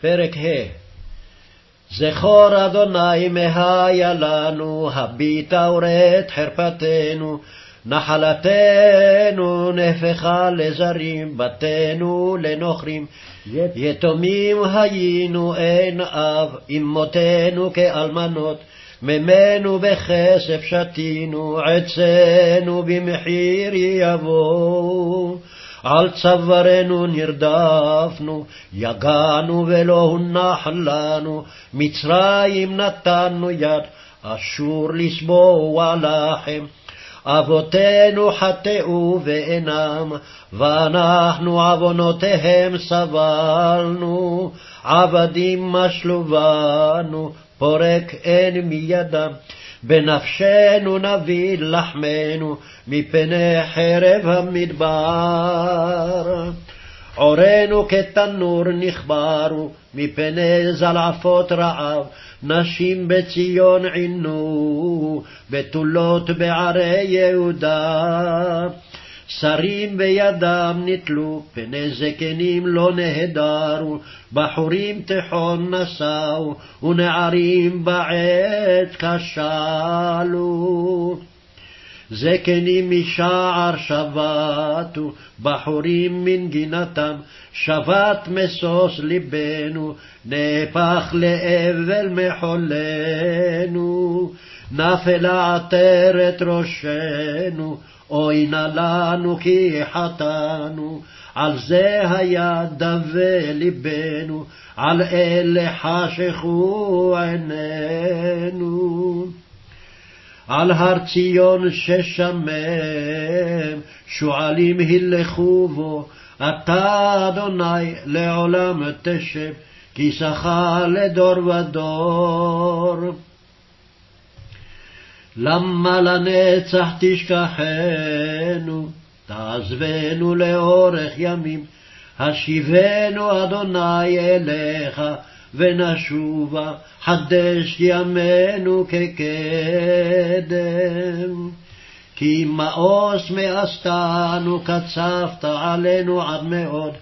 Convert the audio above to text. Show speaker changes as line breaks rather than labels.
פרק ה' זכור אדוני מהיה לנו, הביטה וראה חרפתנו, נחלתנו נהפכה לזרים, בתינו לנוכרים, יתומים היינו אין אב, אמותינו כאלמנות, ממנו בכסף שתינו, עצנו במחיר יבואו. על צווארנו נרדפנו, יגענו ולא הונח לנו, מצרים נתנו יד, אשור לסבוע לכם. אבותינו חטאו ואינם, ואנחנו עוונותיהם סבלנו, עבדים משלו בנו, פורק אין מידם. בנפשנו נביא לחמנו, מפני חרב המדבר. עורנו כתנור נכברו, מפני זלעפות רעב, נשים בציון עינו, בתולות בערי יהודה. שרים בידם נתלו, פני זקנים לא נהדרו, בחורים תיכון נשאו, ונערים בעת כשלו. זקנים משער שבתו, בחורים מנגינתם, שבת משוש ליבנו, נהפך לאבל מחולנו, נפלה עטרת ראשנו, אוי נא לנו כי חטאנו, על זה היה דווה ליבנו, על אלה חשכו עינינו. על הר ציון ששמם, שועלים הילכו בו, אתה אדוני לעולם תשב, כיסך לדור ודור. למה לנצח תשכחנו, תעזבנו לאורך ימים, השיבנו אדוני אליך, ונשובה, חדש ימינו כקדם. כי מאוס מאסתנו קצפת עלינו עד מאוד,